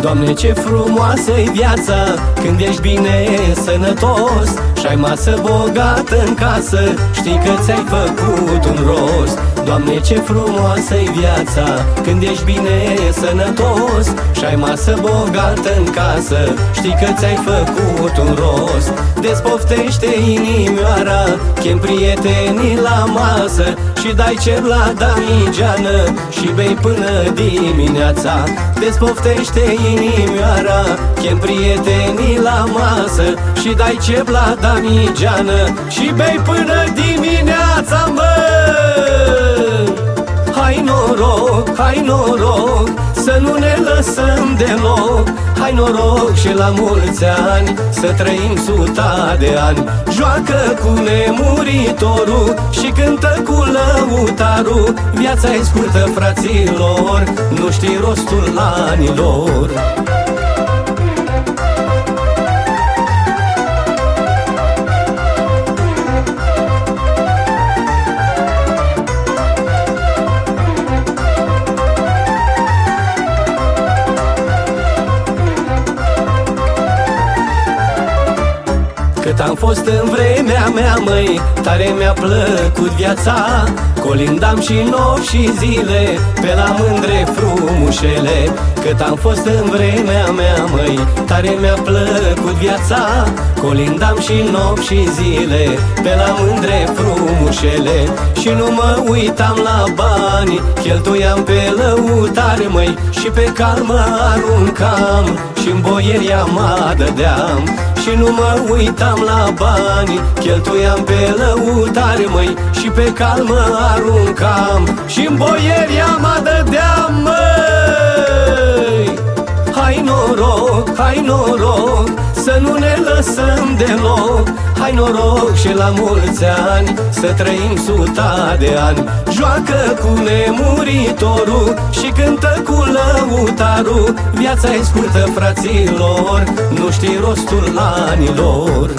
Doamne, ce frumoasă e viața Când ești bine sănătos. Și ai masă bogată în casă Știi că ți-ai făcut un rost Doamne, ce frumoasă e viața Când ești bine sănătos. Și ai masă bogată în casă Știi că ți-ai făcut un rost. Despoftește inimioara Chem prietenii la masă. Și dai cer la damigeană Și bei până dimineața. Despoftește inimioara Chem prietenii la masă. Și dai cer la damigeană Și bei până dimineața, măi Hai noroc, hai noroc Să nu ne lăsăm deloc. Hai noroc și la mulți ani Să trăim suta de ani. Joacă cu nemuritorul Și cântă cu lăutarul. Viața e scurtă, fraților Nu știi rostul anilor Cât am fost în vremea mea, măi Tare mi-a plăcut viața. Colindam și nopți și zile Pe la mândre frumușele. Cât am fost în vremea mea, măi Tare mi-a plăcut viața. Colindam și nopți și zile Pe la mândre frumușele. Și nu mă uitam la bani Cheltuiam pe lăutare, măi Și pe calmă aruncam. Și-n boieria mă dădeam și nu mă uitam la bani Cheltuiam pe lăutare, măi Și pe calmă aruncam. Și-n boieria mă dădeam, măi. Hai noroc, hai noroc Să nu ne lăsăm deloc Hai noroc și la mulți ani Să trăim suta de ani. Joacă cu nemuritorul Și cântă cu lăutarul. Viața e scurtă, fraților Nu știi rostul anilor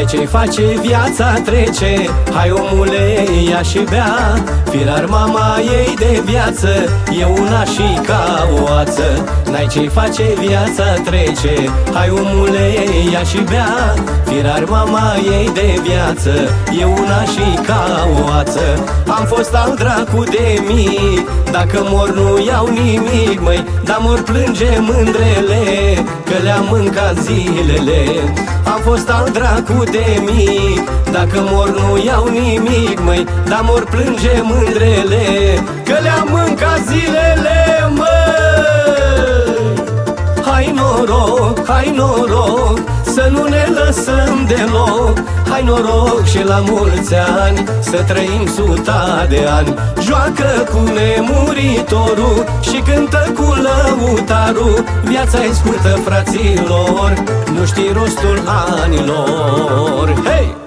N-ai ce face, viața trece. Hai omule, ia și bea. Firar mama ei de viață E una și ca o ață N-ai ce face, viața trece. Hai omule, ia și bea. Firar mama ei de viață E una și ca o ață Am fost al dracu de mic Dacă mor nu iau nimic, măi. Dar mor plânge mândrele Că le-am mâncat zilele. Am fost al dracu de mic. Dacă mor nu iau nimic, măi Dar mor plânge mândrele Că le-am mâncat zilele, măi. Hai noroc, hai noroc Să nu ne lăsăm deloc. Hai noroc și la mulți ani Să trăim suta de ani. Joacă cu nemuritorul Și cântă cu lăutarul. Viața e scurtă, fraților Nu știi rostul anilor. Hei!